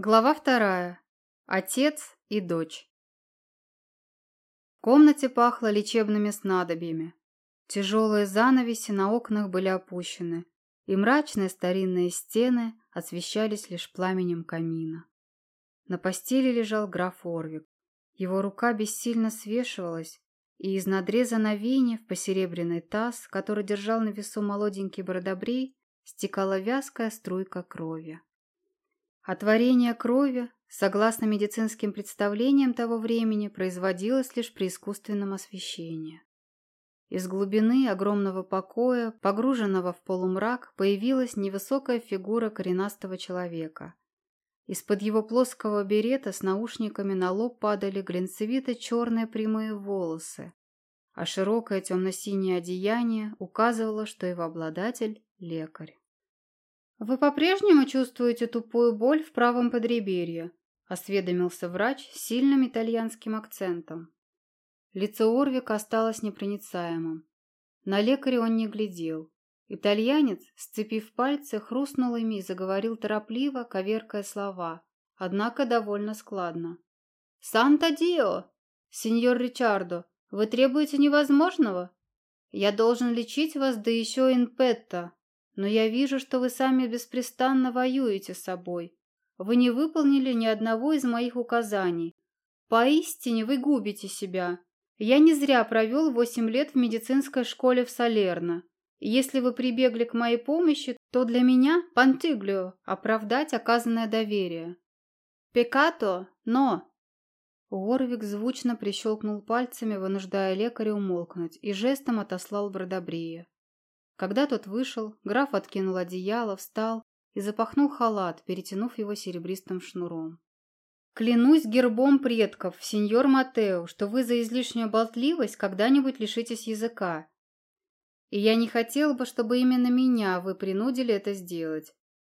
Глава вторая. Отец и дочь. В комнате пахло лечебными снадобьями. Тяжелые занавеси на окнах были опущены, и мрачные старинные стены освещались лишь пламенем камина. На постели лежал граф Орвик. Его рука бессильно свешивалась, и из надреза на вене в посеребряный таз, который держал на весу молоденький бродобрей, стекала вязкая струйка крови. Отворение крови, согласно медицинским представлениям того времени, производилось лишь при искусственном освещении. Из глубины огромного покоя, погруженного в полумрак, появилась невысокая фигура коренастого человека. Из-под его плоского берета с наушниками на лоб падали глинцевито-черные прямые волосы, а широкое темно-синее одеяние указывало, что его обладатель – лекарь. «Вы по-прежнему чувствуете тупую боль в правом подреберье?» – осведомился врач с сильным итальянским акцентом. Лицо Орвика осталось непроницаемым. На лекаря он не глядел. Итальянец, сцепив пальцы, хрустнул ими и заговорил торопливо, коверкая слова, однако довольно складно. «Санта-Дио! Сеньор Ричардо, вы требуете невозможного? Я должен лечить вас, да еще инпетто, но я вижу, что вы сами беспрестанно воюете с собой. Вы не выполнили ни одного из моих указаний. Поистине вы губите себя. Я не зря провел восемь лет в медицинской школе в Салерно. если вы прибегли к моей помощи, то для меня, Пантиглио, оправдать оказанное доверие. Пекато, но... Уорвик звучно прищелкнул пальцами, вынуждая лекаря умолкнуть, и жестом отослал Бродобрия. Когда тот вышел, граф откинул одеяло, встал и запахнул халат, перетянув его серебристым шнуром. «Клянусь гербом предков, сеньор Матео, что вы за излишнюю болтливость когда-нибудь лишитесь языка. И я не хотел бы, чтобы именно меня вы принудили это сделать.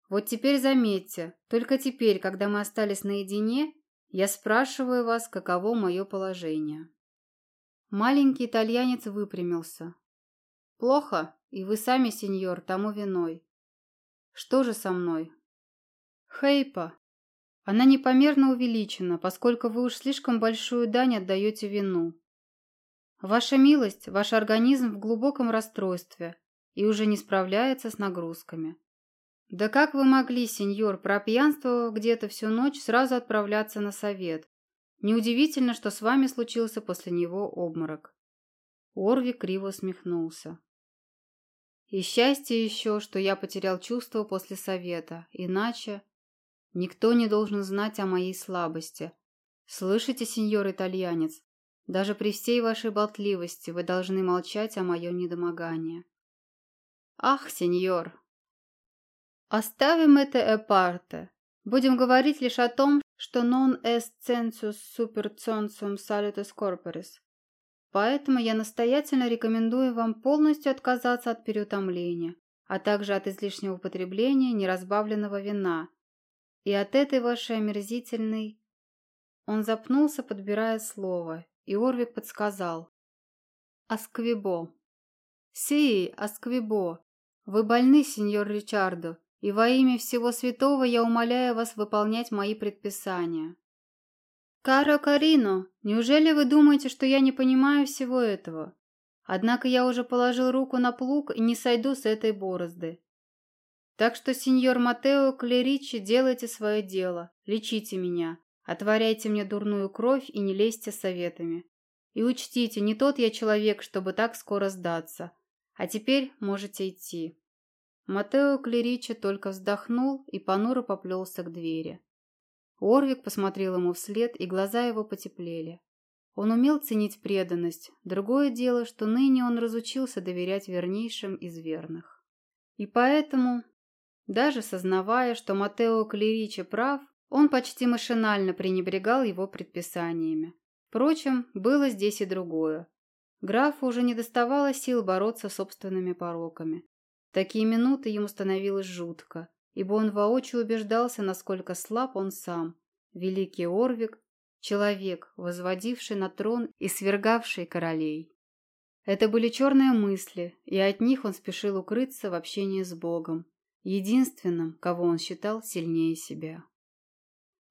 Вот теперь заметьте, только теперь, когда мы остались наедине, я спрашиваю вас, каково мое положение». Маленький итальянец выпрямился. «Плохо?» И вы сами, сеньор, тому виной. Что же со мной? Хейпа. Она непомерно увеличена, поскольку вы уж слишком большую дань отдаете вину. Ваша милость, ваш организм в глубоком расстройстве и уже не справляется с нагрузками. Да как вы могли, сеньор, пропьянствовав где-то всю ночь, сразу отправляться на совет? Неудивительно, что с вами случился после него обморок. Орви криво усмехнулся. И счастье еще, что я потерял чувство после совета, иначе никто не должен знать о моей слабости. Слышите, сеньор итальянец, даже при всей вашей болтливости вы должны молчать о моем недомогании. Ах, сеньор! Оставим это эпарте. Будем говорить лишь о том, что non est census super censum salutis corporis. Поэтому я настоятельно рекомендую вам полностью отказаться от переутомления, а также от излишнего употребления неразбавленного вина и от этой вашей омерзительной... Он запнулся, подбирая слово, и Орвик подсказал. «Асквибо». «Си, Асквибо. Вы больны, сеньор Ричардо, и во имя всего святого я умоляю вас выполнять мои предписания». «Каро Карино, неужели вы думаете, что я не понимаю всего этого? Однако я уже положил руку на плуг и не сойду с этой борозды. Так что, сеньор Матео Клеричи, делайте свое дело, лечите меня, отворяйте мне дурную кровь и не лезьте советами. И учтите, не тот я человек, чтобы так скоро сдаться. А теперь можете идти». Матео Клеричи только вздохнул и понуро поплелся к двери. Орвик посмотрел ему вслед, и глаза его потеплели. Он умел ценить преданность. Другое дело, что ныне он разучился доверять вернейшим из верных. И поэтому, даже сознавая, что Матео Клеричи прав, он почти машинально пренебрегал его предписаниями. Впрочем, было здесь и другое. Графу уже не доставало сил бороться с собственными пороками. В такие минуты ему становилось жутко ибо он воочию убеждался, насколько слаб он сам, великий Орвик, человек, возводивший на трон и свергавший королей. Это были черные мысли, и от них он спешил укрыться в общении с Богом, единственным, кого он считал сильнее себя.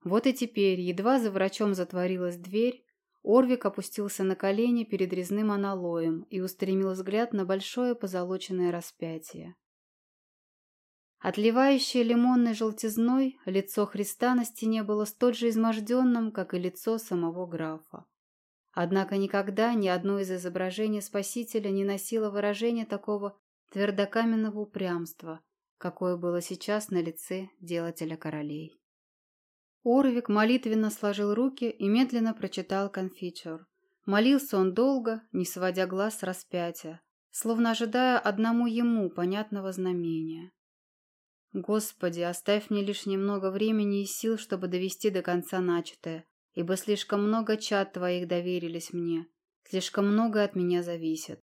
Вот и теперь, едва за врачом затворилась дверь, Орвик опустился на колени перед резным аналоем и устремил взгляд на большое позолоченное распятие. Отливающее лимонной желтизной, лицо Христа на стене было столь же изможденным, как и лицо самого графа. Однако никогда ни одно из изображений Спасителя не носило выражение такого твердокаменного упрямства, какое было сейчас на лице делателя королей. Орвик молитвенно сложил руки и медленно прочитал конфичер. Молился он долго, не сводя глаз с распятия, словно ожидая одному ему понятного знамения. Господи, оставь мне лишь немного времени и сил, чтобы довести до конца начатое, ибо слишком много чад Твоих доверились мне, слишком много от меня зависит.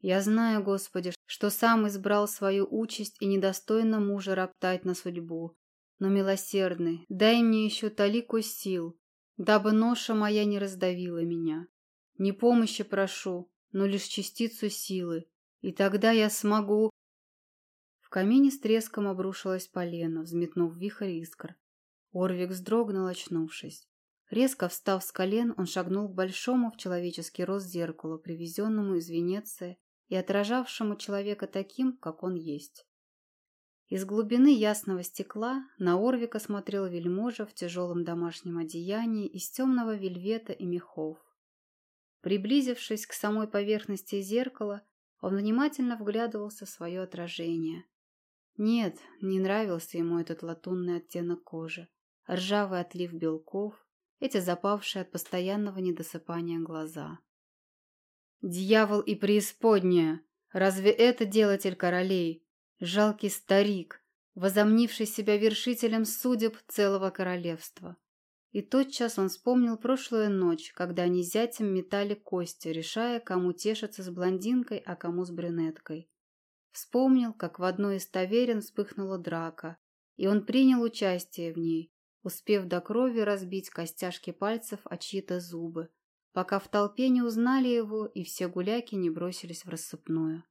Я знаю, Господи, что сам избрал свою участь и недостойно мужа роптать на судьбу, но, милосердный, дай мне еще талику сил, дабы ноша моя не раздавила меня. Не помощи прошу, но лишь частицу силы, и тогда я смогу в камине с треском обрушилась полено, взметнув вихрь искр. Орвик вздрогнул, очнувшись. Резко встав с колен, он шагнул к большому в человеческий рост зеркалу, привезенному из Венеции и отражавшему человека таким, как он есть. Из глубины ясного стекла на Орвика смотрел вельможа в тяжелом домашнем одеянии из темного вельвета и мехов. Приблизившись к самой поверхности зеркала, он внимательно вглядывался в свое отражение. Нет, не нравился ему этот латунный оттенок кожи, ржавый отлив белков, эти запавшие от постоянного недосыпания глаза. «Дьявол и преисподняя! Разве это делатель королей? Жалкий старик, возомнивший себя вершителем судеб целого королевства!» И тотчас он вспомнил прошлую ночь, когда они зятем метали кости, решая, кому тешиться с блондинкой, а кому с брюнеткой. Вспомнил, как в одной из таверен вспыхнула драка, и он принял участие в ней, успев до крови разбить костяшки пальцев о чьи-то зубы, пока в толпе не узнали его и все гуляки не бросились в рассыпную.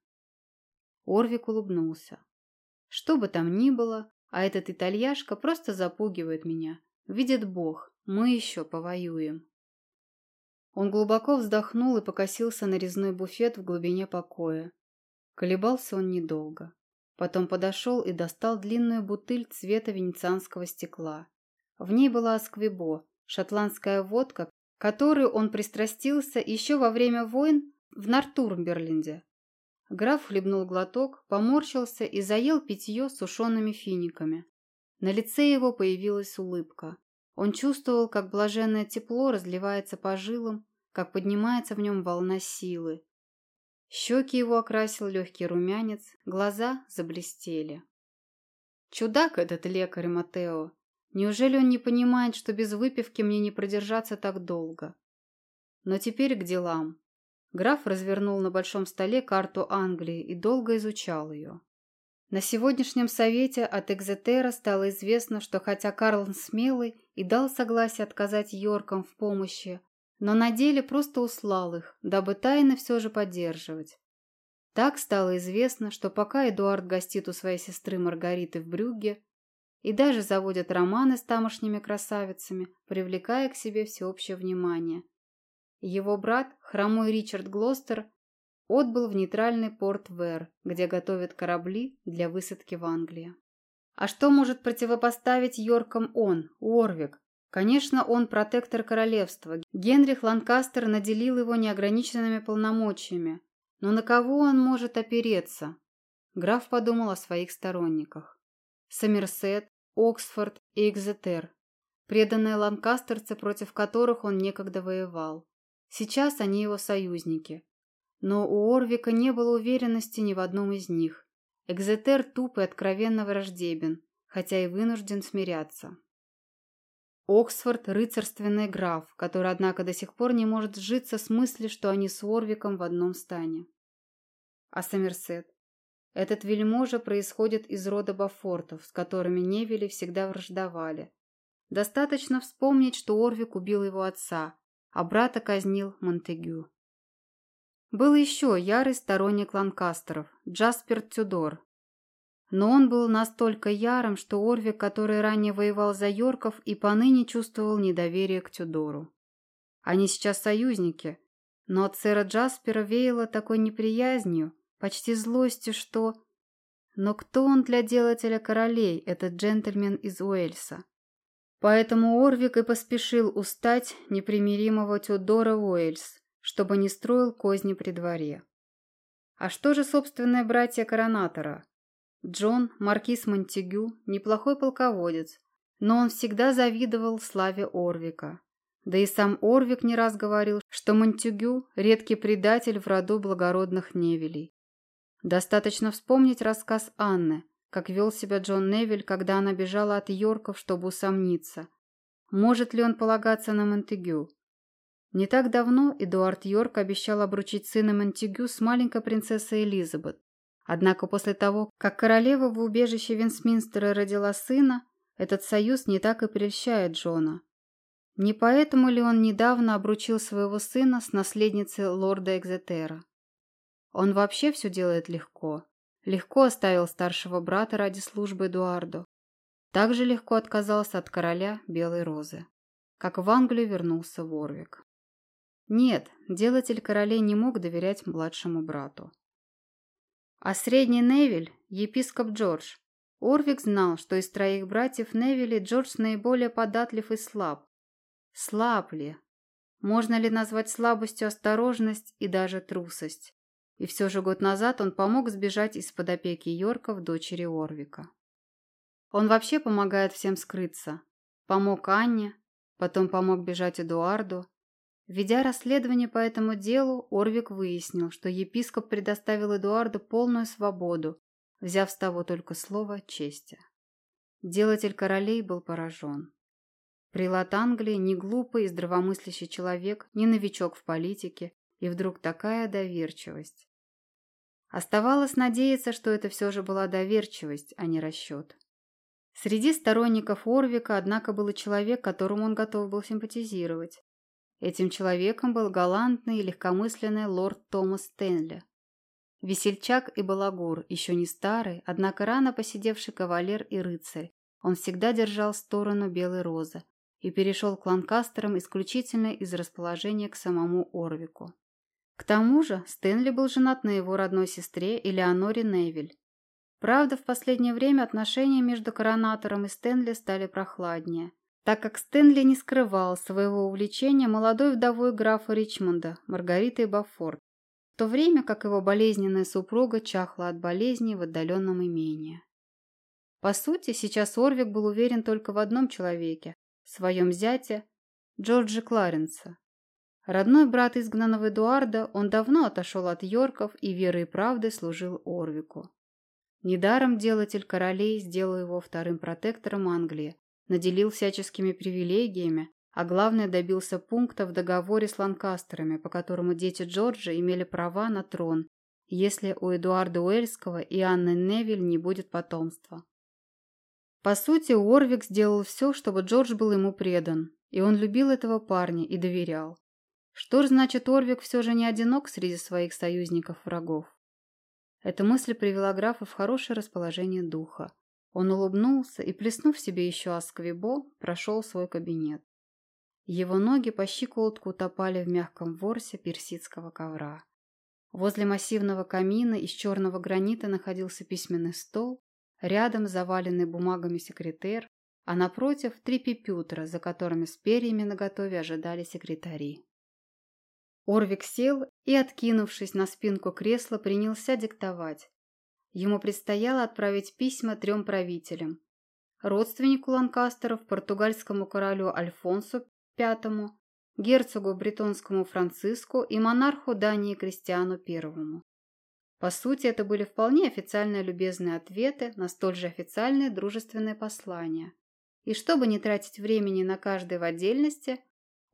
Орвик улыбнулся. Что бы там ни было, а этот итальяшка просто запугивает меня. Видит Бог, мы еще повоюем. Он глубоко вздохнул и покосился на резной буфет в глубине покоя. Колебался он недолго. Потом подошел и достал длинную бутыль цвета венецианского стекла. В ней была асквибо, шотландская водка, которую он пристрастился еще во время войн в Нортурмберленде. Граф хлебнул глоток, поморщился и заел питье сушеными финиками. На лице его появилась улыбка. Он чувствовал, как блаженное тепло разливается по жилам, как поднимается в нем волна силы, Щеки его окрасил легкий румянец, глаза заблестели. Чудак этот лекарь Матео. Неужели он не понимает, что без выпивки мне не продержаться так долго? Но теперь к делам. Граф развернул на большом столе карту Англии и долго изучал ее. На сегодняшнем совете от Экзетера стало известно, что хотя Карл смелый и дал согласие отказать Йоркам в помощи, но на деле просто услал их, дабы тайно все же поддерживать. Так стало известно, что пока Эдуард гостит у своей сестры Маргариты в Брюгге и даже заводит романы с тамошними красавицами, привлекая к себе всеобщее внимание, его брат, хромой Ричард Глостер, отбыл в нейтральный порт Вэр, где готовят корабли для высадки в Англии. А что может противопоставить Йоркам он, Уорвик, Конечно, он протектор королевства. Генрих Ланкастер наделил его неограниченными полномочиями. Но на кого он может опереться? Граф подумал о своих сторонниках. Сомерсет, Оксфорд и Экзетер. Преданные ланкастерцы, против которых он некогда воевал. Сейчас они его союзники. Но у Орвика не было уверенности ни в одном из них. Экзетер туп и откровенно враждебен, хотя и вынужден смиряться. Оксфорд – рыцарственный граф, который, однако, до сих пор не может сжиться с мыслью, что они с Орвиком в одном стане. А Сомерсет? Этот вельможа происходит из рода Бафортов, с которыми Невели всегда враждовали. Достаточно вспомнить, что Орвик убил его отца, а брата казнил Монтегю. Был еще ярый сторонник Ланкастеров – Джаспер Тюдор. Но он был настолько ярым, что Орвик, который ранее воевал за Йорков, и поныне чувствовал недоверие к Тюдору. Они сейчас союзники, но от сэра Джаспера веяло такой неприязнью, почти злостью, что... Но кто он для делателя королей, этот джентльмен из Уэльса? Поэтому Орвик и поспешил устать непримиримого Тюдора Уэльс, чтобы не строил козни при дворе. А что же собственные братья коронатора? Джон, маркиз Монтегю, неплохой полководец, но он всегда завидовал славе Орвика. Да и сам Орвик не раз говорил, что Монтегю – редкий предатель в роду благородных Невелей. Достаточно вспомнить рассказ Анны, как вел себя Джон Невиль, когда она бежала от Йорков, чтобы усомниться. Может ли он полагаться на Монтегю? Не так давно Эдуард Йорк обещал обручить сына Монтегю с маленькой принцессой Элизабет. Однако после того, как королева в убежище Винсминстера родила сына, этот союз не так и прельщает Джона. Не поэтому ли он недавно обручил своего сына с наследницей лорда Экзетера? Он вообще все делает легко. Легко оставил старшего брата ради службы Эдуарду. Также легко отказался от короля Белой Розы. Как в Англию вернулся Ворвик. Нет, делатель королей не мог доверять младшему брату. А средний Невиль – епископ Джордж. Орвик знал, что из троих братьев Невилли Джордж наиболее податлив и слаб. Слаб ли? Можно ли назвать слабостью осторожность и даже трусость? И все же год назад он помог сбежать из-под опеки Йорков дочери Орвика. Он вообще помогает всем скрыться. Помог Анне, потом помог бежать Эдуарду. Ведя расследование по этому делу, Орвик выяснил, что епископ предоставил Эдуарду полную свободу, взяв с того только слово чести. Делатель королей был поражен. Прилад Англии не глупый и здравомыслящий человек, не новичок в политике, и вдруг такая доверчивость. Оставалось надеяться, что это все же была доверчивость, а не расчет. Среди сторонников Орвика, однако, был человек, которому он готов был симпатизировать. Этим человеком был галантный и легкомысленный лорд Томас Стэнли. Весельчак и балагур, еще не старый, однако рано посидевший кавалер и рыцарь, он всегда держал сторону Белой Розы и перешел к Ланкастерам исключительно из расположения к самому Орвику. К тому же Стэнли был женат на его родной сестре Элеоноре Невиль. Правда, в последнее время отношения между коронатором и Стэнли стали прохладнее, так как Стэнли не скрывал своего увлечения молодой вдовой графа Ричмонда, Маргаритой Баффорд, в то время как его болезненная супруга чахла от болезни в отдаленном имении. По сути, сейчас Орвик был уверен только в одном человеке – своем зяте Джорджи Кларенса, Родной брат изгнанного Эдуарда, он давно отошел от Йорков и верой и правдой служил Орвику. Недаром делатель королей сделал его вторым протектором Англии, наделил всяческими привилегиями, а главное добился пункта в договоре с Ланкастерами, по которому дети Джорджа имели права на трон, если у Эдуарда Уэльского и Анны Невиль не будет потомства. По сути, Уорвик сделал все, чтобы Джордж был ему предан, и он любил этого парня и доверял. Что ж значит Орвик все же не одинок среди своих союзников-врагов? Эта мысль привела графа в хорошее расположение духа. Он улыбнулся и, плеснув себе еще асквибо, прошел свой кабинет. Его ноги по щиколотку утопали в мягком ворсе персидского ковра. Возле массивного камина из черного гранита находился письменный стол, рядом заваленный бумагами секретер, а напротив три пипютера, за которыми с перьями наготове ожидали секретари. Орвик сел и, откинувшись на спинку кресла, принялся диктовать. Ему предстояло отправить письма трем правителям. Родственнику Ланкастеров, португальскому королю Альфонсу V, герцогу бретонскому Франциску и монарху Дании Кристиану I. По сути, это были вполне официальные любезные ответы на столь же официальные дружественные послания. И чтобы не тратить времени на каждый в отдельности,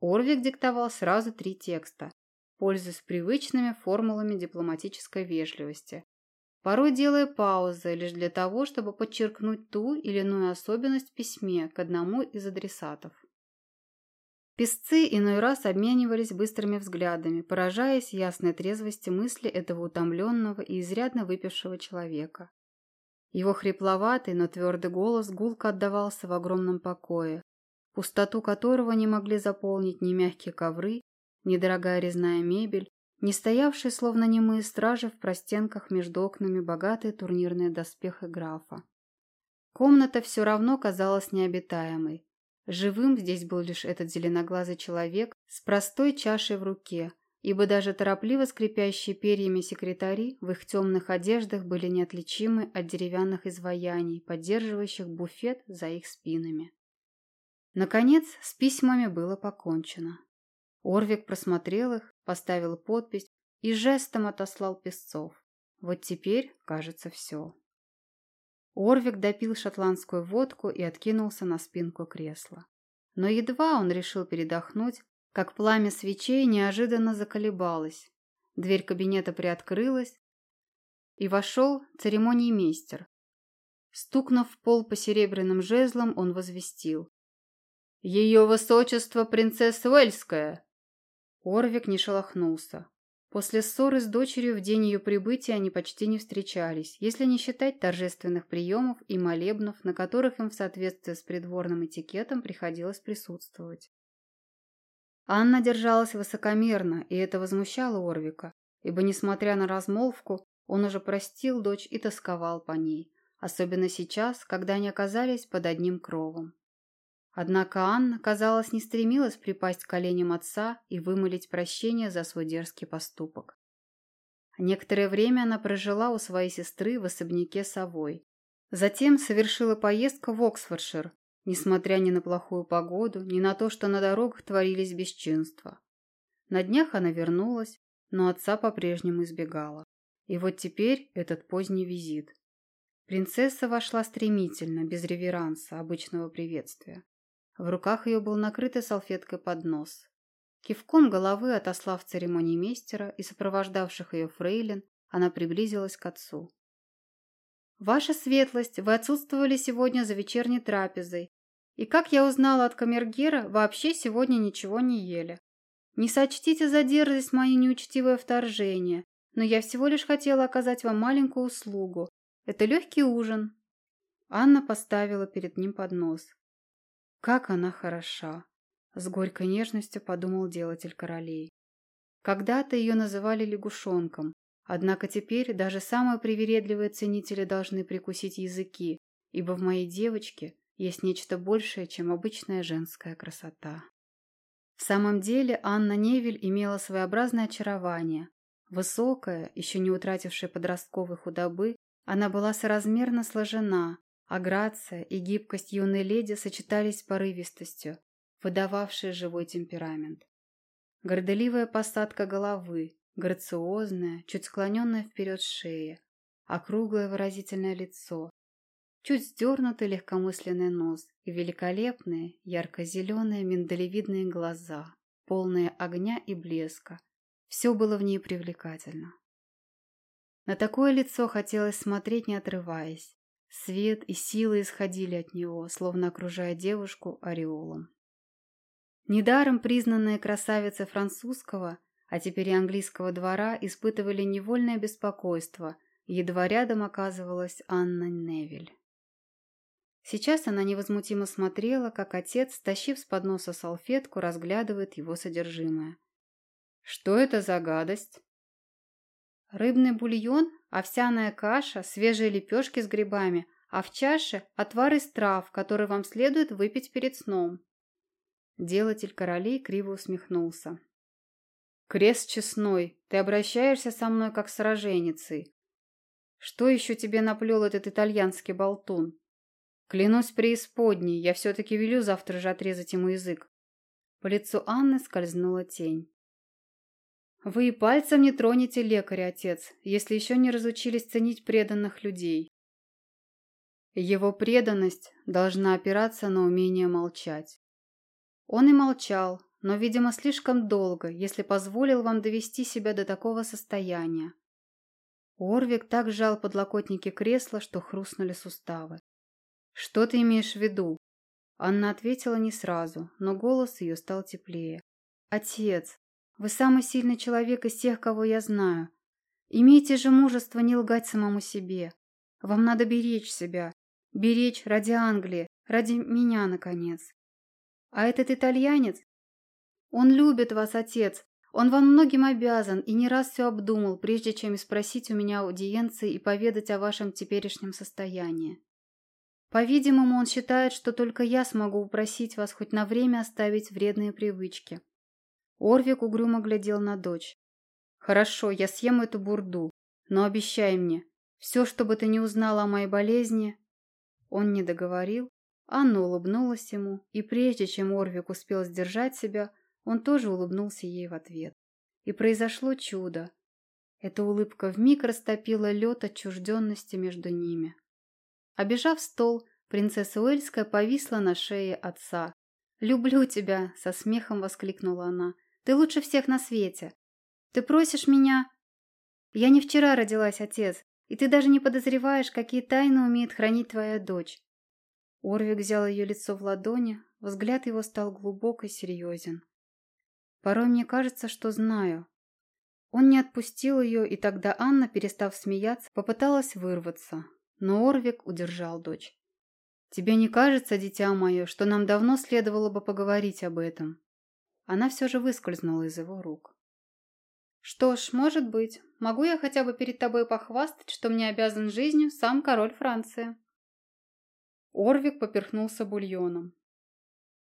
Орвик диктовал сразу три текста, пользуясь привычными формулами дипломатической вежливости, порой делая паузы лишь для того, чтобы подчеркнуть ту или иную особенность в письме к одному из адресатов. Песцы иной раз обменивались быстрыми взглядами, поражаясь ясной трезвости мысли этого утомленного и изрядно выпившего человека. Его хрипловатый, но твердый голос гулко отдавался в огромном покое, пустоту которого не могли заполнить ни мягкие ковры, ни дорогая резная мебель, ни стоявшие словно немые стражи в простенках между окнами богатые турнирные доспехи графа. Комната все равно казалась необитаемой. Живым здесь был лишь этот зеленоглазый человек с простой чашей в руке, ибо даже торопливо скрипящие перьями секретари в их темных одеждах были неотличимы от деревянных изваяний, поддерживающих буфет за их спинами. Наконец, с письмами было покончено. Орвик просмотрел их, поставил подпись и жестом отослал песцов. Вот теперь, кажется, все. Орвик допил шотландскую водку и откинулся на спинку кресла. Но едва он решил передохнуть, как пламя свечей неожиданно заколебалось. Дверь кабинета приоткрылась, и вошел церемониймейстер. Стукнув в пол по серебряным жезлам, он возвестил. «Ее высочество принцесса Уэльская!» Орвик не шелохнулся. После ссоры с дочерью в день ее прибытия они почти не встречались, если не считать торжественных приемов и молебнов, на которых им в соответствии с придворным этикетом приходилось присутствовать. Анна держалась высокомерно, и это возмущало Орвика, ибо, несмотря на размолвку, он уже простил дочь и тосковал по ней, особенно сейчас, когда они оказались под одним кровом. Однако Анна, казалось, не стремилась припасть к коленям отца и вымолить прощение за свой дерзкий поступок. Некоторое время она прожила у своей сестры в особняке Совой. Затем совершила поездку в Оксфордшир, несмотря ни на плохую погоду, ни на то, что на дорогах творились бесчинства. На днях она вернулась, но отца по-прежнему избегала. И вот теперь этот поздний визит. Принцесса вошла стремительно, без реверанса, обычного приветствия. В руках ее был накрытый салфеткой поднос. Кивком головы, отослав церемонии мейстера и сопровождавших ее фрейлин, она приблизилась к отцу. «Ваша светлость, вы отсутствовали сегодня за вечерней трапезой, и, как я узнала от камергера, вообще сегодня ничего не ели. Не сочтите за дерзость мое неучтивое вторжение, но я всего лишь хотела оказать вам маленькую услугу. Это легкий ужин». Анна поставила перед ним поднос. «Как она хороша!» — с горькой нежностью подумал делатель королей. Когда-то ее называли лягушонком, однако теперь даже самые привередливые ценители должны прикусить языки, ибо в моей девочке есть нечто большее, чем обычная женская красота. В самом деле Анна Невель имела своеобразное очарование. Высокая, еще не утратившая подростковой худобы, она была соразмерно сложена, а грация и гибкость юной леди сочетались с порывистостью, выдававшей живой темперамент. Горделивая посадка головы, грациозная, чуть склоненная вперед шея, округлое выразительное лицо, чуть сдернутый легкомысленный нос и великолепные, ярко-зеленые миндалевидные глаза, полные огня и блеска. Все было в ней привлекательно. На такое лицо хотелось смотреть, не отрываясь. Свет и силы исходили от него, словно окружая девушку ореолом. Недаром признанные красавицы французского, а теперь и английского двора испытывали невольное беспокойство, едва рядом оказывалась Анна Невель. Сейчас она невозмутимо смотрела, как отец, стащив с подноса салфетку, разглядывает его содержимое. «Что это за гадость?» «Рыбный бульон, овсяная каша, свежие лепешки с грибами, а в чаше отвар из трав, который вам следует выпить перед сном». Делатель королей криво усмехнулся. «Крест честной, ты обращаешься со мной как с роженицей. Что еще тебе наплел этот итальянский болтун?» Клянусь преисподней, я все-таки велю завтра же отрезать ему язык. По лицу Анны скользнула тень. Вы и пальцем не тронете лекаря, отец, если еще не разучились ценить преданных людей. Его преданность должна опираться на умение молчать. Он и молчал, но, видимо, слишком долго, если позволил вам довести себя до такого состояния. Орвик так сжал подлокотники кресла, что хрустнули суставы. «Что ты имеешь в виду?» Анна ответила не сразу, но голос ее стал теплее. «Отец, вы самый сильный человек из тех, кого я знаю. Имейте же мужество не лгать самому себе. Вам надо беречь себя. Беречь ради Англии, ради меня, наконец. А этот итальянец? Он любит вас, отец. Он вам многим обязан и не раз все обдумал, прежде чем спросить у меня аудиенции и поведать о вашем теперешнем состоянии. По-видимому, он считает, что только я смогу упросить вас хоть на время оставить вредные привычки. Орвик угрюмо глядел на дочь. «Хорошо, я съем эту бурду, но обещай мне, все, что бы ты не узнала о моей болезни...» Он не договорил, Анна улыбнулась ему, и прежде чем Орвик успел сдержать себя, он тоже улыбнулся ей в ответ. И произошло чудо. Эта улыбка вмиг растопила лед отчужденности между ними. Обежав стол, принцесса Уэльская повисла на шее отца. «Люблю тебя!» — со смехом воскликнула она. «Ты лучше всех на свете! Ты просишь меня...» «Я не вчера родилась, отец, и ты даже не подозреваешь, какие тайны умеет хранить твоя дочь. Орвик взял ее лицо в ладони, взгляд его стал глубок и серьезен. Порой мне кажется, что знаю. Он не отпустил ее, и тогда Анна, перестав смеяться, попыталась вырваться, но Орвик удержал дочь. «Тебе не кажется, дитя мое, что нам давно следовало бы поговорить об этом?» Она все же выскользнула из его рук. «Что ж, может быть. Могу я хотя бы перед тобой похвастать, что мне обязан жизнью сам король Франции?» Орвик поперхнулся бульоном.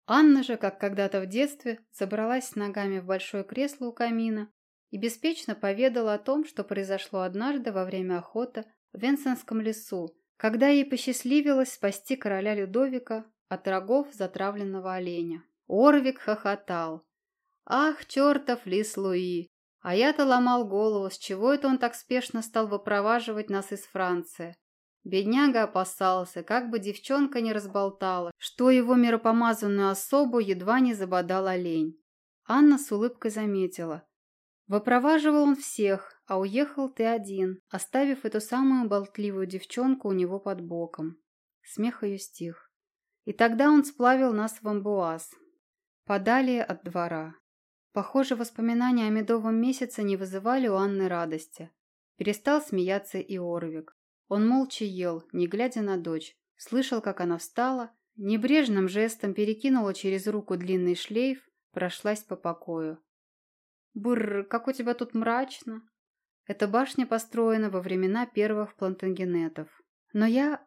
Анна же, как когда-то в детстве, забралась с ногами в большое кресло у камина и беспечно поведала о том, что произошло однажды во время охоты в Венсенском лесу, когда ей посчастливилось спасти короля Людовика от рогов затравленного оленя. Орвик хохотал. «Ах, чертов лис Луи! А я-то ломал голову, с чего это он так спешно стал выпроваживать нас из Франции. Бедняга опасался, как бы девчонка не разболтала, что его миропомазанную особу едва не забодал олень. Анна с улыбкой заметила. Выпроваживал он всех, а уехал ты один, оставив эту самую болтливую девчонку у него под боком. Смех ее стих. И тогда он сплавил нас в амбуаз. Подалее от двора. Похоже, воспоминания о медовом месяце не вызывали у Анны радости. Перестал смеяться и Орвик. Он молча ел, не глядя на дочь. Слышал, как она встала, небрежным жестом перекинула через руку длинный шлейф, прошлась по покою. «Бррр, как у тебя тут мрачно!» Эта башня построена во времена первых плантагенетов. Но я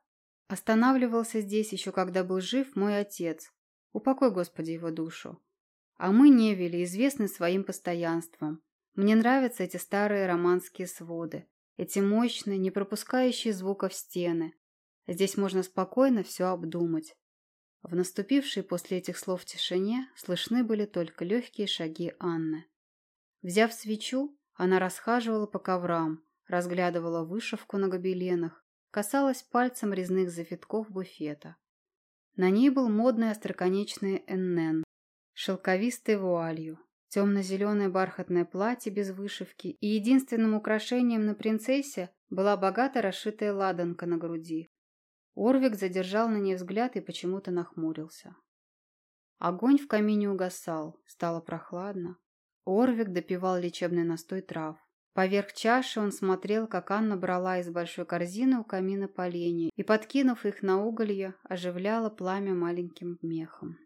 останавливался здесь еще когда был жив мой отец. Упокой, Господи, его душу. А мы, Невели, известны своим постоянством. Мне нравятся эти старые романские своды. Эти мощные, не пропускающие звуков стены. Здесь можно спокойно все обдумать. В наступившей после этих слов тишине слышны были только легкие шаги Анны. Взяв свечу, она расхаживала по коврам, разглядывала вышивку на гобеленах, касалась пальцем резных завитков буфета. На ней был модный остроконечный НН, шелковистой вуалью, Темно-зеленое бархатное платье без вышивки, и единственным украшением на принцессе была богато расшитая ладанка на груди. Орвик задержал на ней взгляд и почему-то нахмурился. Огонь в камине угасал, стало прохладно. Орвик допивал лечебный настой трав. Поверх чаши он смотрел, как Анна брала из большой корзины у камина поленья и, подкинув их на уголье, оживляла пламя маленьким мехом.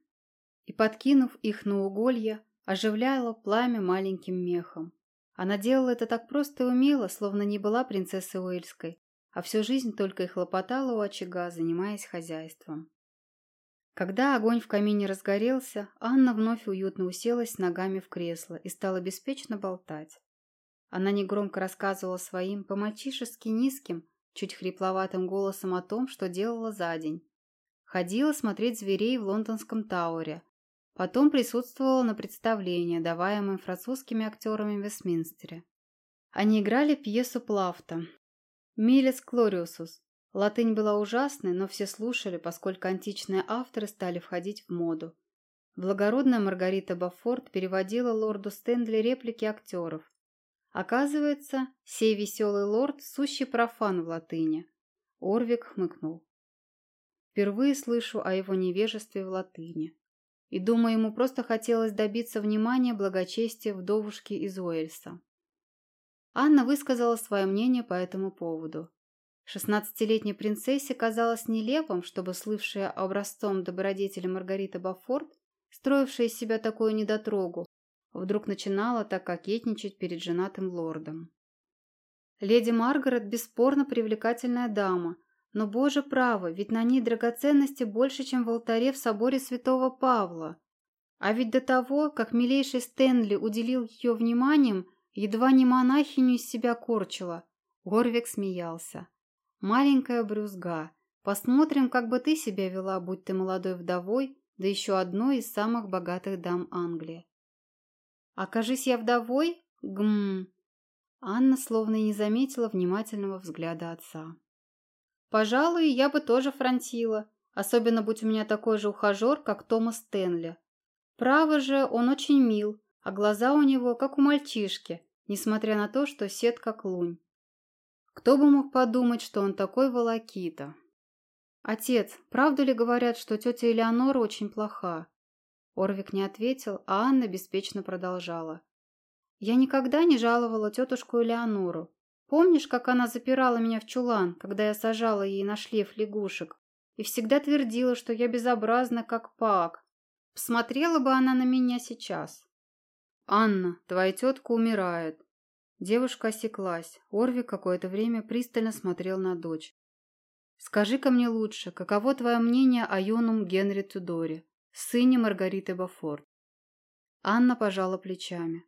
И, подкинув их на уголье, оживляла пламя маленьким мехом. Она делала это так просто и умело, словно не была принцессой Уэльской, а всю жизнь только и хлопотала у очага, занимаясь хозяйством. Когда огонь в камине разгорелся, Анна вновь уютно уселась ногами в кресло и стала беспечно болтать. Она негромко рассказывала своим, по-мальчишески низким, чуть хрипловатым голосом о том, что делала за день. Ходила смотреть зверей в лондонском Тауэре, Потом присутствовала на представлении, даваемом французскими актерами в Вестминстере. Они играли пьесу Плафта «Милес Клориусус». Латынь была ужасной, но все слушали, поскольку античные авторы стали входить в моду. Благородная Маргарита Баффорд переводила лорду Стэнли реплики актеров. Оказывается, сей веселый лорд – сущий профан в латыни. Орвик хмыкнул. Впервые слышу о его невежестве в латыни. И, думаю, ему просто хотелось добиться внимания благочестия вдовушки из Уэльса. Анна высказала свое мнение по этому поводу. Шестнадцатилетней принцессе казалось нелепым, чтобы слывшая образцом добродетели Маргарита Бафорт, строившая из себя такую недотрогу, вдруг начинала так кокетничать перед женатым лордом. Леди Маргарет бесспорно привлекательная дама, но, боже право, ведь на ней драгоценности больше, чем в алтаре в соборе святого Павла. А ведь до того, как милейший Стэнли уделил ее вниманием, едва не монахиню из себя корчила. Горвик смеялся. «Маленькая брюзга, посмотрим, как бы ты себя вела, будь ты молодой вдовой, да еще одной из самых богатых дам Англии». «Окажись я вдовой? Гм...» Анна словно не заметила внимательного взгляда отца. «Пожалуй, я бы тоже фронтила, особенно будь у меня такой же ухажер, как Томас Стэнли. Право же, он очень мил, а глаза у него, как у мальчишки, несмотря на то, что сет как лунь. Кто бы мог подумать, что он такой волокита? Отец, правду ли говорят, что тетя Элеонора очень плоха? Орвик не ответил, а Анна беспечно продолжала. Я никогда не жаловала тетушку Элеонору. Помнишь, как она запирала меня в чулан, когда я сажала ей на шлейф лягушек? И всегда твердила, что я безобразна, как пак. Посмотрела бы она на меня сейчас. «Анна, твоя тетка умирает». Девушка осеклась. Орви какое-то время пристально смотрел на дочь. «Скажи-ка мне лучше, каково твое мнение о юном Генри Тудоре, сыне Маргариты Бафорт?» Анна пожала плечами.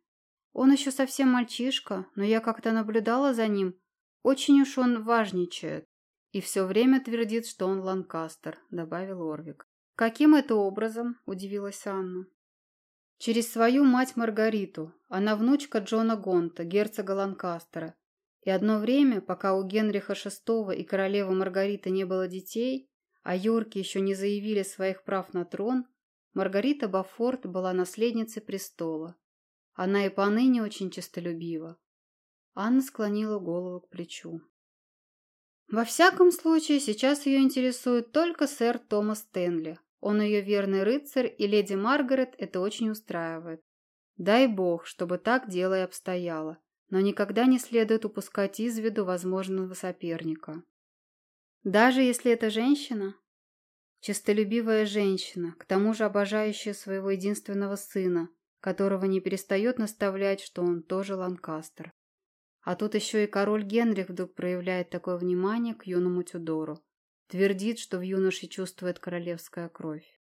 «Он еще совсем мальчишка, но я как-то наблюдала за ним. Очень уж он важничает. И все время твердит, что он Ланкастер», — добавил Орвик. «Каким это образом?» – удивилась Анна. «Через свою мать Маргариту. Она внучка Джона Гонта, герцога Ланкастера. И одно время, пока у Генриха VI и королевы Маргариты не было детей, а Йорки еще не заявили своих прав на трон, Маргарита Бафорт была наследницей престола. Она и поныне очень честолюбива. Анна склонила голову к плечу. Во всяком случае, сейчас ее интересует только сэр Томас Стэнли, он ее верный рыцарь, и леди Маргарет это очень устраивает. Дай бог, чтобы так дело и обстояло, но никогда не следует упускать из виду возможного соперника. Даже если это женщина? Честолюбивая женщина, к тому же обожающая своего единственного сына, которого не перестает наставлять, что он тоже Ланкастер. А тут еще и король Генрих вдруг проявляет такое внимание к юному Тюдору. Твердит, что в юноше чувствует королевская кровь.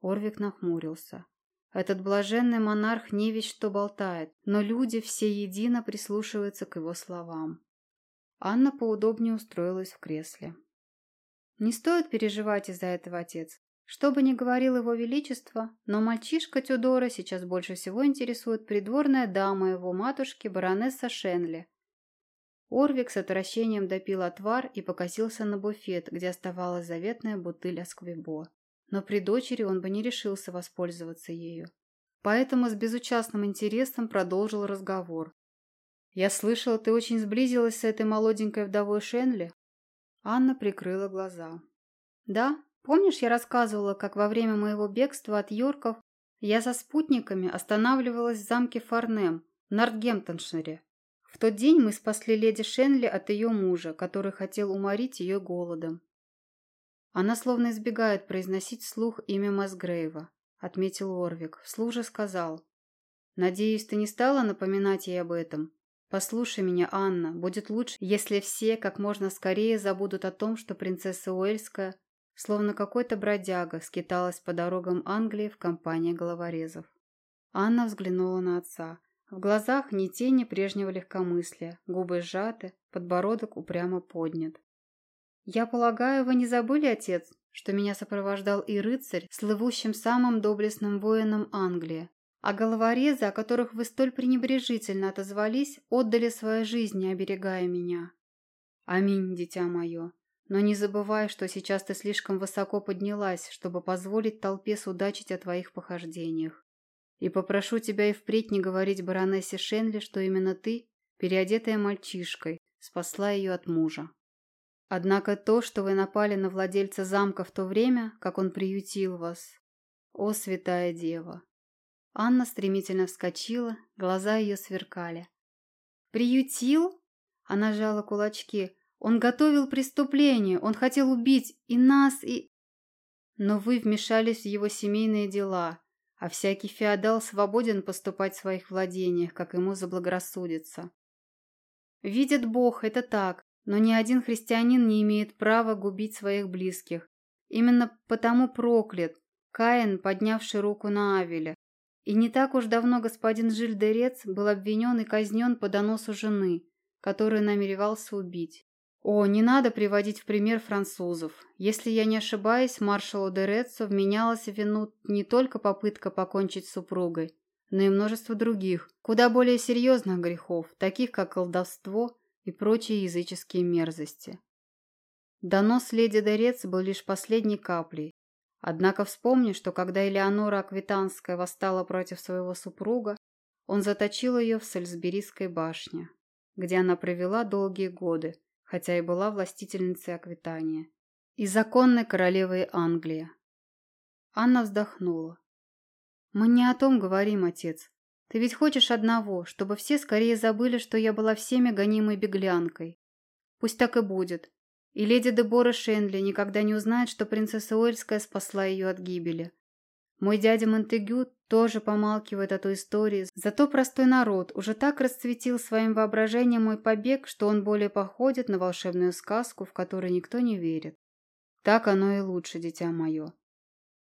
Орвик нахмурился. Этот блаженный монарх не ведь что болтает, но люди все едино прислушиваются к его словам. Анна поудобнее устроилась в кресле. Не стоит переживать из-за этого, отец. Что бы ни говорил его величество, но мальчишка Тюдора сейчас больше всего интересует придворная дама его матушки, баронесса Шенли, Орвик с отвращением допил отвар и покосился на буфет, где оставалась заветная бутыль Асквибо. Но при дочери он бы не решился воспользоваться ею. Поэтому с безучастным интересом продолжил разговор. «Я слышала, ты очень сблизилась с этой молоденькой вдовой Шенли?» Анна прикрыла глаза. «Да, помнишь, я рассказывала, как во время моего бегства от Йорков я за спутниками останавливалась в замке Фарнем в Нортгемптоншире. В тот день мы спасли леди Шенли от ее мужа, который хотел уморить ее голодом. Она словно избегает произносить вслух имя Масгрейва, отметил Орвик. Вслух же сказал. Надеюсь, ты не стала напоминать ей об этом? Послушай меня, Анна, будет лучше, если все как можно скорее забудут о том, что принцесса Уэльская, словно какой-то бродяга, скиталась по дорогам Англии в компании головорезов. Анна взглянула на отца. В глазах ни тени прежнего легкомыслия, губы сжаты, подбородок упрямо поднят. «Я полагаю, вы не забыли, отец, что меня сопровождал и рыцарь, слывущим самым доблестным воином Англии, а головорезы, о которых вы столь пренебрежительно отозвались, отдали свои жизни, оберегая меня. Аминь, дитя мое. Но не забывай, что сейчас ты слишком высоко поднялась, чтобы позволить толпе судачить о твоих похождениях. И попрошу тебя и впредь не говорить баронессе Шенли, что именно ты, переодетая мальчишкой, спасла ее от мужа. Однако то, что вы напали на владельца замка в то время, как он приютил вас... О, святая дева! Анна стремительно вскочила, глаза ее сверкали. «Приютил?» Она сжала кулачки. Он готовил преступление, он хотел убить и нас, и... Но вы вмешались в его семейные дела, а всякий феодал свободен поступать в своих владениях, как ему заблагорассудится. Видит Бог, это так, но ни один христианин не имеет права губить своих близких. Именно потому проклят Каин, поднявший руку на Авеля. И не так уж давно господин Жильдерец был обвинен и казнен по доносу жены, которую намеревался убить. О, не надо приводить в пример французов. Если я не ошибаюсь, маршалу Дереццо вменялась в вину не только попытка покончить с супругой, но и множество других, куда более серьезных грехов, таких как колдовство и прочие языческие мерзости. Донос леди Дерец был лишь последней каплей. Однако вспомни, что когда Элеонора Аквитанская восстала против своего супруга, он заточил ее в Сальсберийской башне, где она провела долгие годы, хотя и была властительницей Аквитания, и законной королевой Англии. Анна вздохнула. «Мы не о том говорим, отец. Ты ведь хочешь одного, чтобы все скорее забыли, что я была всеми гонимой беглянкой. Пусть так и будет. И леди Дебора Шенли никогда не узнает, что принцесса Уэльская спасла ее от гибели. Мой дядя Монтегю тоже помалкивает о той истории, зато простой народ уже так расцветил своим воображением мой побег, что он более походит на волшебную сказку, в которой никто не верит. Так оно и лучше, дитя мое.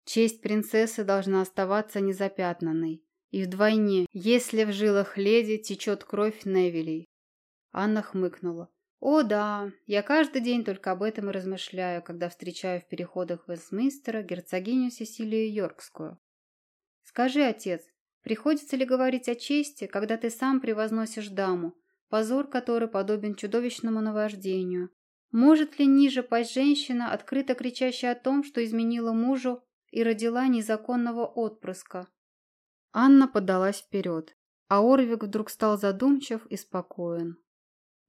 Честь принцессы должна оставаться незапятнанной. И вдвойне, если в жилах леди течет кровь Невилей. Анна хмыкнула. О да, я каждый день только об этом и размышляю, когда встречаю в переходах Вестминстера герцогиню Сесилию Йоркскую. Скажи, отец, приходится ли говорить о чести, когда ты сам превозносишь даму, позор которой подобен чудовищному наваждению? Может ли ниже пасть женщина, открыто кричащая о том, что изменила мужу и родила незаконного отпрыска? Анна подалась вперед, а Орвик вдруг стал задумчив и спокоен.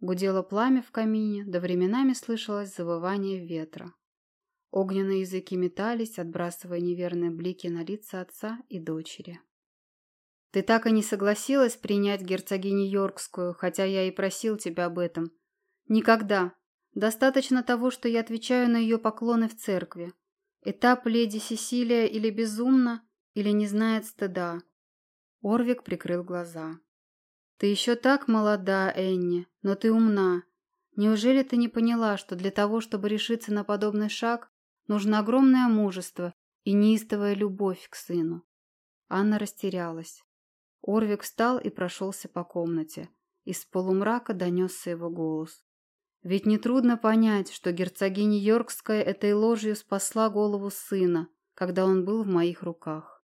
Гудело пламя в камине, да временами слышалось завывание ветра. Огненные языки метались, отбрасывая неверные блики на лица отца и дочери. «Ты так и не согласилась принять герцогиню Йоркскую, хотя я и просил тебя об этом. Никогда. Достаточно того, что я отвечаю на ее поклоны в церкви. Этап леди Сесилия или безумна, или не знает стыда». Орвик прикрыл глаза. «Ты еще так молода, Энни, но ты умна. Неужели ты не поняла, что для того, чтобы решиться на подобный шаг, нужно огромное мужество и неистовая любовь к сыну?» Анна растерялась. Орвик встал и прошелся по комнате. Из полумрака донесся его голос. «Ведь нетрудно понять, что герцогиня Йоркская этой ложью спасла голову сына, когда он был в моих руках».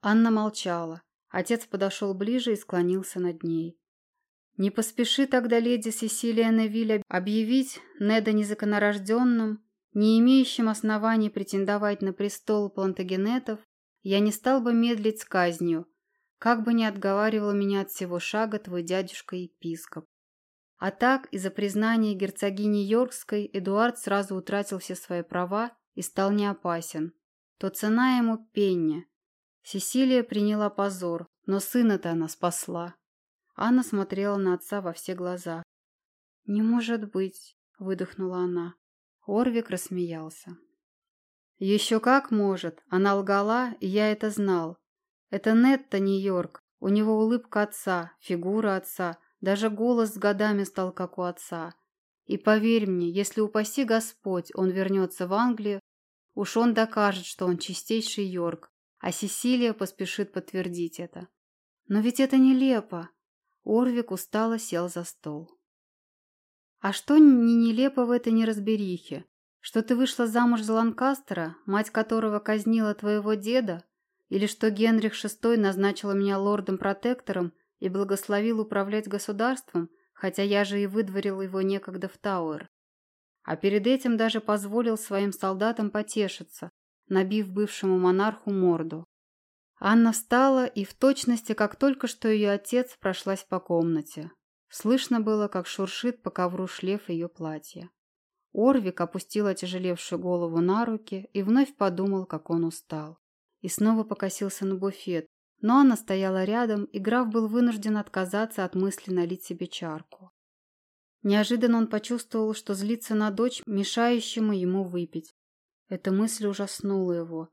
Анна молчала. Отец подошел ближе и склонился над ней. Не поспеши тогда леди Сесилия Невиль объявить Неда незаконорожденным, не имеющим оснований претендовать на престол плантагенетов, я не стал бы медлить с казнью, как бы ни отговаривал меня от всего шага твой дядюшка-епископ. А так, из-за признания герцогини Йоркской, Эдуард сразу утратил все свои права и стал неопасен. То цена ему пенни, Сесилия приняла позор, но сына-то она спасла. Анна смотрела на отца во все глаза. «Не может быть», — выдохнула она. Орвик рассмеялся. «Еще как может. Она лгала, и я это знал. Это Нетта Нью-Йорк. У него улыбка отца, фигура отца, даже голос с годами стал как у отца. И поверь мне, если упаси Господь, он вернется в Англию, уж он докажет, что он чистейший Йорк, а Сесилия поспешит подтвердить это. Но ведь это нелепо. Орвик устало сел за стол. А что не нелепо в этой неразберихе? Что ты вышла замуж за Ланкастера, мать которого казнила твоего деда? Или что Генрих VI назначил меня лордом-протектором и благословил управлять государством, хотя я же и выдворил его некогда в Тауэр? А перед этим даже позволил своим солдатам потешиться, набив бывшему монарху морду. Анна встала и в точности, как только что ее отец, прошлась по комнате. Слышно было, как шуршит по ковру шлейф ее платья. Орвик опустил отяжелевшую голову на руки и вновь подумал, как он устал. И снова покосился на буфет, но Анна стояла рядом, и граф был вынужден отказаться от мысли налить себе чарку. Неожиданно он почувствовал, что злится на дочь, мешающему ему выпить. Эта мысль ужаснула его.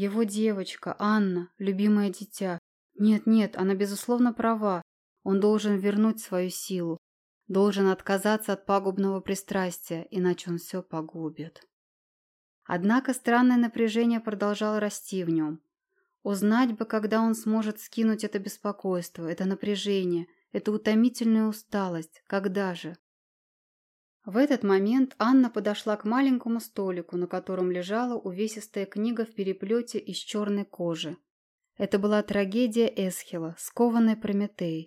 Его девочка, Анна, любимое дитя. Нет-нет, она безусловно права. Он должен вернуть свою силу. Должен отказаться от пагубного пристрастия, иначе он все погубит. Однако странное напряжение продолжало расти в нем. Узнать бы, когда он сможет скинуть это беспокойство, это напряжение, эту утомительную усталость. Когда же? В этот момент Анна подошла к маленькому столику, на котором лежала увесистая книга в переплете из черной кожи. Это была трагедия Эсхила, скованный Прометей.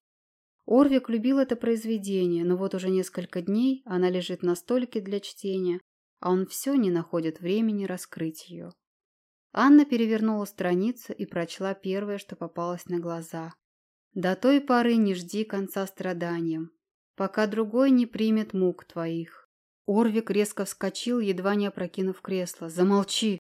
Орвик любил это произведение, но вот уже несколько дней она лежит на столике для чтения, а он все не находит времени раскрыть ее. Анна перевернула страницу и прочла первое, что попалось на глаза. «До той поры не жди конца страданиям, пока другой не примет мук твоих». Орвик резко вскочил, едва не опрокинув кресло. «Замолчи!»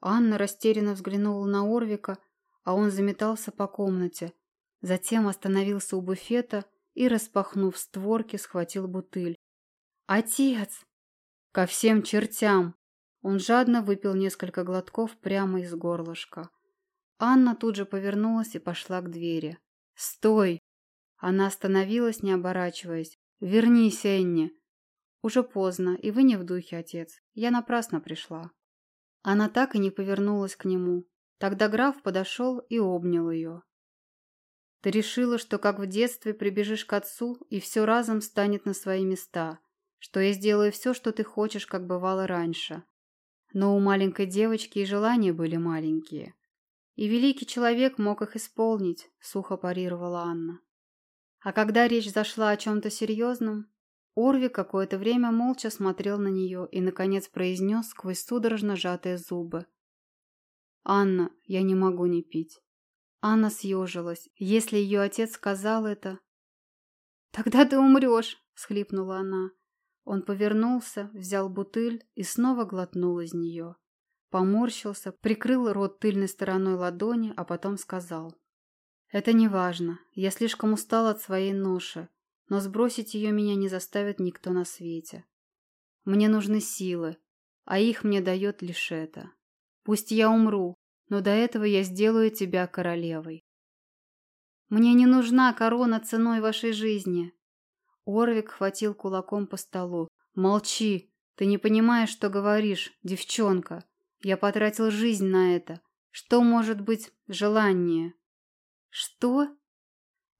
Анна растерянно взглянула на Орвика, а он заметался по комнате. Затем остановился у буфета и, распахнув створки, схватил бутыль. «Отец!» «Ко всем чертям!» Он жадно выпил несколько глотков прямо из горлышка. Анна тут же повернулась и пошла к двери. «Стой!» Она остановилась, не оборачиваясь. «Вернись, Энни!» «Уже поздно, и вы не в духе, отец. Я напрасно пришла». Она так и не повернулась к нему. Тогда граф подошел и обнял ее. «Ты решила, что как в детстве прибежишь к отцу, и все разом станет на свои места, что я сделаю все, что ты хочешь, как бывало раньше. Но у маленькой девочки и желания были маленькие. И великий человек мог их исполнить, сухо парировала Анна. А когда речь зашла о чем-то серьезном, Орви какое-то время молча смотрел на нее и, наконец, произнес сквозь судорожно сжатые зубы. «Анна, я не могу не пить». Анна съежилась. Если ее отец сказал это... «Тогда ты умрешь», — схлипнула она. Он повернулся, взял бутыль и снова глотнул из нее. Поморщился, прикрыл рот тыльной стороной ладони, а потом сказал. «Это не важно. Я слишком устал от своей ноши, но сбросить ее меня не заставит никто на свете. Мне нужны силы, а их мне дает лишь это. Пусть я умру, но до этого я сделаю тебя королевой». «Мне не нужна корона ценой вашей жизни», Орвик хватил кулаком по столу. «Молчи! Ты не понимаешь, что говоришь, девчонка. Я потратил жизнь на это. Что может быть желание?» «Что?»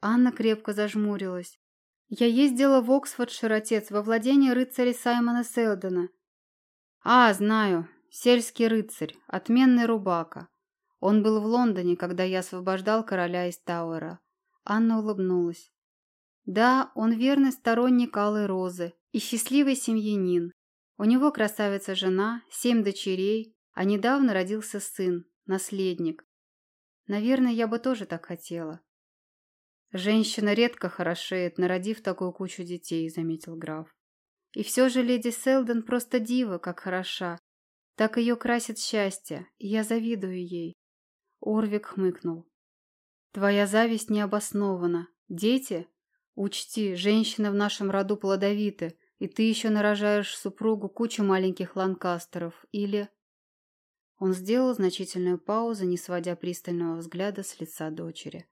Анна крепко зажмурилась. «Я ездила в Оксфордшир, отец, во владение рыцаря Саймона Селдона». «А, знаю. Сельский рыцарь. Отменный рубака. Он был в Лондоне, когда я освобождал короля из Тауэра». Анна улыбнулась. Да, он верный сторонник Алой Розы и счастливый семьянин. У него красавица жена, семь дочерей, а недавно родился сын, наследник. Наверное, я бы тоже так хотела. Женщина редко хорошеет, народив такую кучу детей, заметил граф. И все же леди Селден просто дива, как хороша. Так ее красит счастье, и я завидую ей. Орвик хмыкнул. Твоя зависть не обоснована. Дети Учти, женщины в нашем роду плодовиты, и ты еще нарожаешь супругу кучу маленьких ланкастеров, или...» Он сделал значительную паузу, не сводя пристального взгляда с лица дочери.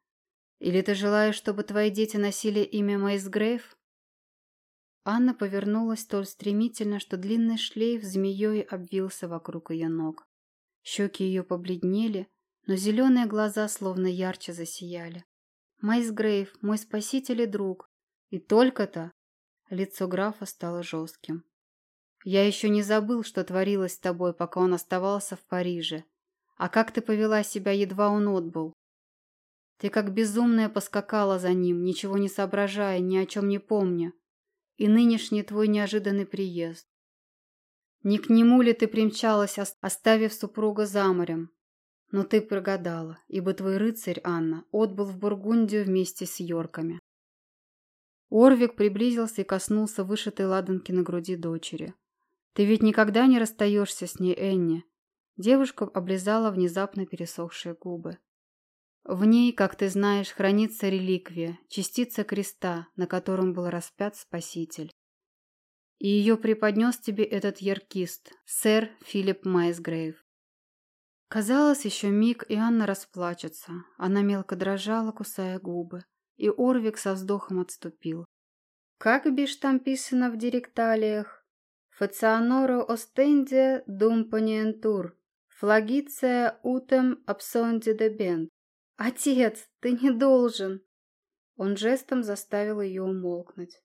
«Или ты желаешь, чтобы твои дети носили имя Мэйс Грейв?» Анна повернулась столь стремительно, что длинный шлейф змеей обвился вокруг ее ног. Щеки ее побледнели, но зеленые глаза словно ярче засияли. Майсгрейв, мой спаситель и друг. И только-то...» Лицо графа стало жестким. «Я еще не забыл, что творилось с тобой, пока он оставался в Париже. А как ты повела себя, едва он отбыл? Ты как безумная поскакала за ним, ничего не соображая, ни о чем не помня. И нынешний твой неожиданный приезд. Не к нему ли ты примчалась, оставив супруга за морем? Но ты прогадала, ибо твой рыцарь, Анна, отбыл в Бургундию вместе с Йорками. Орвик приблизился и коснулся вышитой ладанки на груди дочери. «Ты ведь никогда не расстаешься с ней, Энни?» Девушка облизала внезапно пересохшие губы. В ней, как ты знаешь, хранится реликвия, частица креста, на котором был распят Спаситель. И ее преподнес тебе этот яркист, сэр Филипп Майсгрейв. Казалось, еще миг, и Анна расплачется. Она мелко дрожала, кусая губы. И Орвик со вздохом отступил. Как бишь там писано в директалиях? Фационоро остенде дум пониентур, флагиция утем абсонде де бент. Отец, ты не должен. Он жестом заставил ее умолкнуть.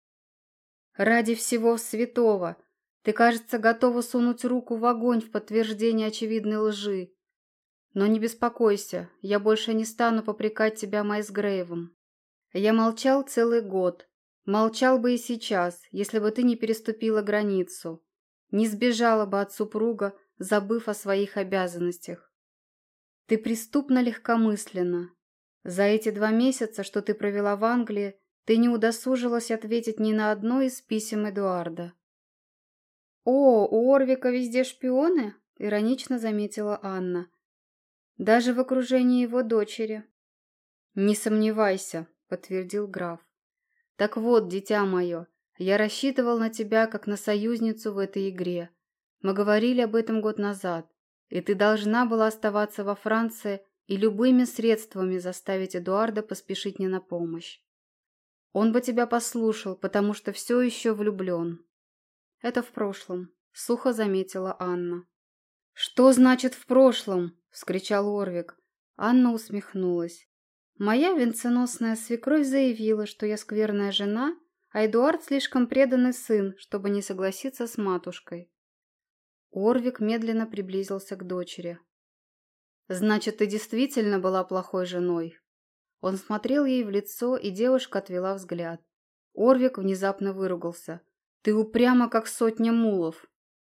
Ради всего святого! Ты, кажется, готова сунуть руку в огонь в подтверждение очевидной лжи. Но не беспокойся, я больше не стану попрекать тебя Майсгрейвом. Я молчал целый год. Молчал бы и сейчас, если бы ты не переступила границу. Не сбежала бы от супруга, забыв о своих обязанностях. Ты преступно легкомысленно. За эти два месяца, что ты провела в Англии, ты не удосужилась ответить ни на одно из писем Эдуарда. «О, у Орвика везде шпионы?» – иронично заметила Анна. «Даже в окружении его дочери». «Не сомневайся», – подтвердил граф. «Так вот, дитя мое, я рассчитывал на тебя как на союзницу в этой игре. Мы говорили об этом год назад, и ты должна была оставаться во Франции и любыми средствами заставить Эдуарда поспешить мне на помощь. Он бы тебя послушал, потому что все еще влюблен. Это в прошлом, сухо заметила Анна. Что значит в прошлом? вскричал Орвик. Анна усмехнулась. Моя венценосная свекровь заявила, что я скверная жена, а Эдуард слишком преданный сын, чтобы не согласиться с матушкой. Орвик медленно приблизился к дочери. «Значит, ты действительно была плохой женой?» Он смотрел ей в лицо, и девушка отвела взгляд. Орвик внезапно выругался. «Ты упряма, как сотня мулов.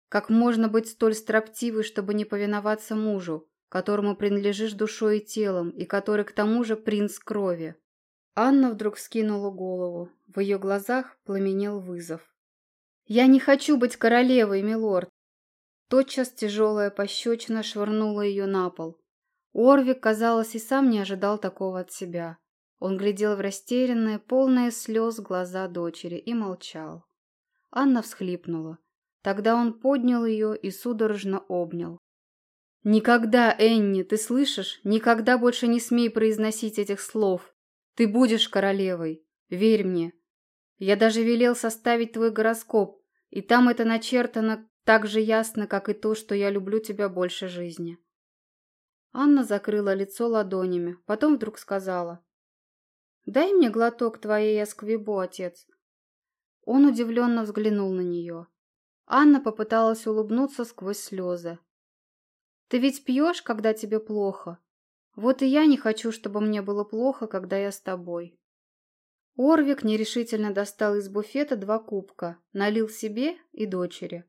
Как можно быть столь строптивой, чтобы не повиноваться мужу, которому принадлежишь душой и телом, и который к тому же принц крови?» Анна вдруг вскинула голову. В ее глазах пламенел вызов. «Я не хочу быть королевой, милорд!» Тотчас тяжелая пощечина швырнула ее на пол. Орвик, казалось, и сам не ожидал такого от себя. Он глядел в растерянные, полные слез глаза дочери и молчал. Анна всхлипнула. Тогда он поднял ее и судорожно обнял. «Никогда, Энни, ты слышишь? Никогда больше не смей произносить этих слов. Ты будешь королевой. Верь мне. Я даже велел составить твой гороскоп, и там это начертано так же ясно, как и то, что я люблю тебя больше жизни». Анна закрыла лицо ладонями, потом вдруг сказала. «Дай мне глоток твоей асквибо, отец». Он удивленно взглянул на нее. Анна попыталась улыбнуться сквозь слезы. «Ты ведь пьешь, когда тебе плохо? Вот и я не хочу, чтобы мне было плохо, когда я с тобой». Орвик нерешительно достал из буфета два кубка, налил себе и дочери.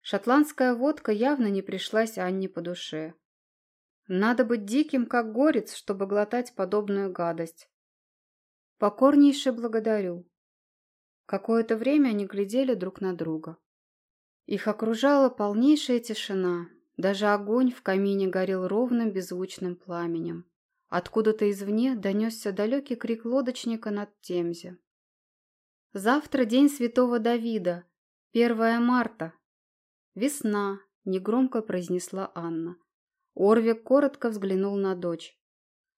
Шотландская водка явно не пришлась Анне по душе. Надо быть диким, как горец, чтобы глотать подобную гадость. Покорнейше благодарю. Какое-то время они глядели друг на друга. Их окружала полнейшая тишина. Даже огонь в камине горел ровным беззвучным пламенем. Откуда-то извне донесся далекий крик лодочника над Темзе. «Завтра день святого Давида, 1 марта. Весна», — негромко произнесла Анна. Орвик коротко взглянул на дочь.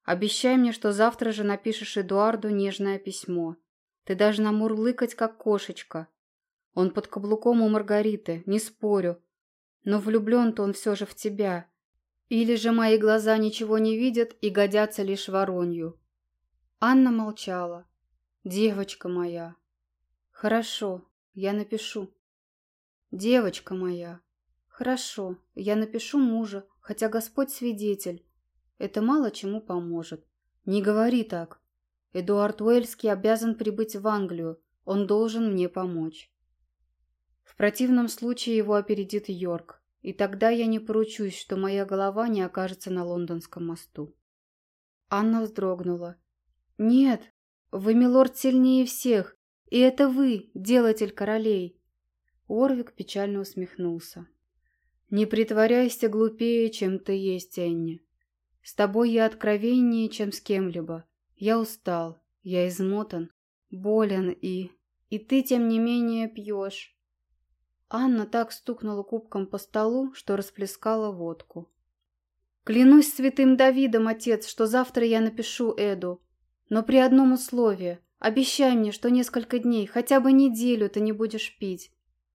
«Обещай мне, что завтра же напишешь Эдуарду нежное письмо. Ты должна мурлыкать, как кошечка. Он под каблуком у Маргариты, не спорю. Но влюблен-то он все же в тебя. Или же мои глаза ничего не видят и годятся лишь воронью». Анна молчала. «Девочка моя». «Хорошо, я напишу». «Девочка моя». «Хорошо, я напишу мужа, хотя Господь свидетель. Это мало чему поможет. Не говори так. Эдуард Уэльский обязан прибыть в Англию. Он должен мне помочь. В противном случае его опередит Йорк, и тогда я не поручусь, что моя голова не окажется на лондонском мосту. Анна вздрогнула. «Нет, вы, милорд, сильнее всех, и это вы, делатель королей!» Орвик печально усмехнулся. Не притворяйся глупее, чем ты есть, Энни. С тобой я откровеннее, чем с кем-либо. Я устал, я измотан, болен и... И ты, тем не менее, пьешь. Анна так стукнула кубком по столу, что расплескала водку. «Клянусь святым Давидом, отец, что завтра я напишу Эду. Но при одном условии. Обещай мне, что несколько дней, хотя бы неделю ты не будешь пить.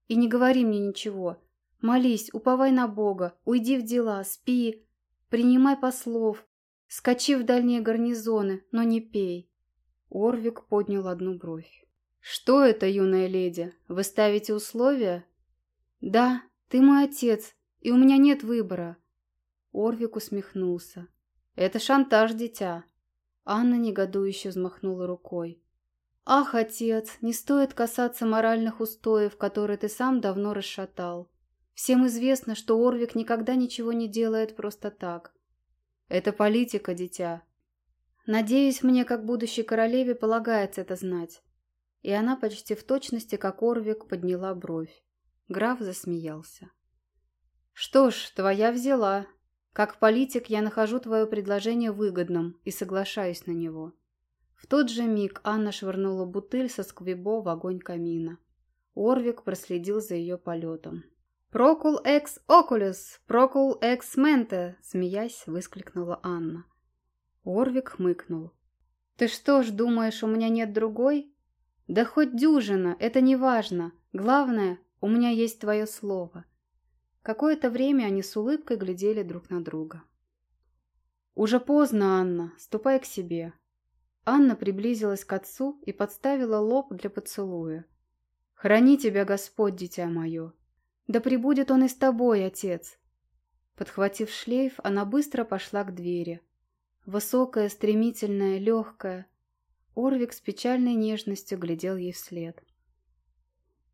И не говори мне ничего. Молись, уповай на Бога, уйди в дела, спи, принимай послов, скачи в дальние гарнизоны, но не пей». Орвик поднял одну бровь. «Что это, юная леди? Вы ставите условия?» «Да, ты мой отец, и у меня нет выбора». Орвик усмехнулся. «Это шантаж, дитя». Анна негодующе взмахнула рукой. «Ах, отец, не стоит касаться моральных устоев, которые ты сам давно расшатал. Всем известно, что Орвик никогда ничего не делает просто так. Это политика, дитя. Надеюсь, мне, как будущей королеве, полагается это знать». И она почти в точности, как Орвик, подняла бровь. Граф засмеялся. «Что ж, твоя взяла. Как политик я нахожу твое предложение выгодным и соглашаюсь на него». В тот же миг Анна швырнула бутыль со сквибо в огонь камина. Орвик проследил за ее полетом. «Прокул экс окулюс! Прокул экс менте!» смеясь, воскликнула Анна. Орвик хмыкнул. «Ты что ж думаешь, у меня нет другой?» «Да хоть дюжина, это не важно. Главное, у меня есть твое слово». Какое-то время они с улыбкой глядели друг на друга. «Уже поздно, Анна. Ступай к себе». Анна приблизилась к отцу и подставила лоб для поцелуя. «Храни тебя Господь, дитя мое!» «Да пребудет он и с тобой, отец!» Подхватив шлейф, она быстро пошла к двери. Высокая, стремительная, легкая. Орвик с печальной нежностью глядел ей вслед.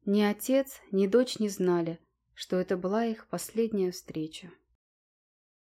Ни отец, ни дочь не знали, что это была их последняя встреча.